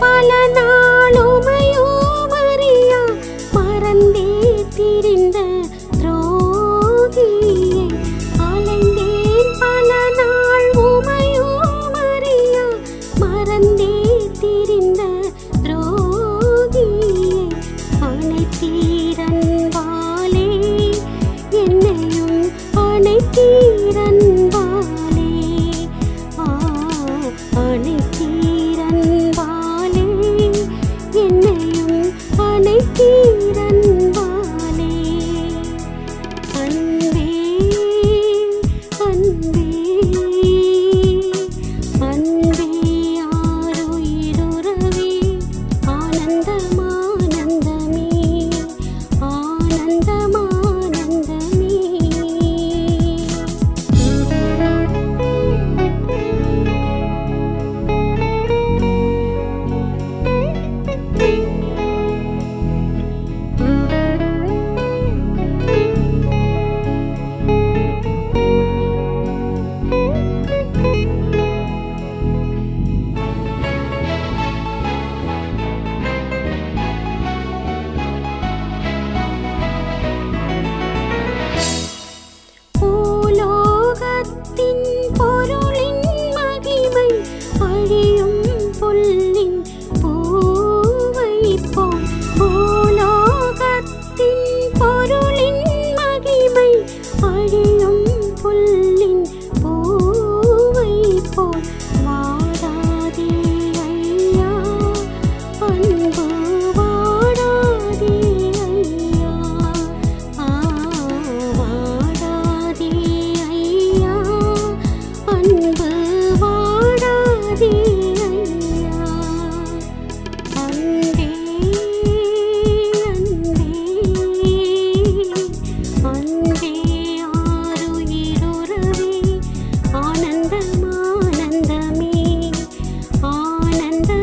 পালনা friend. Bye. and the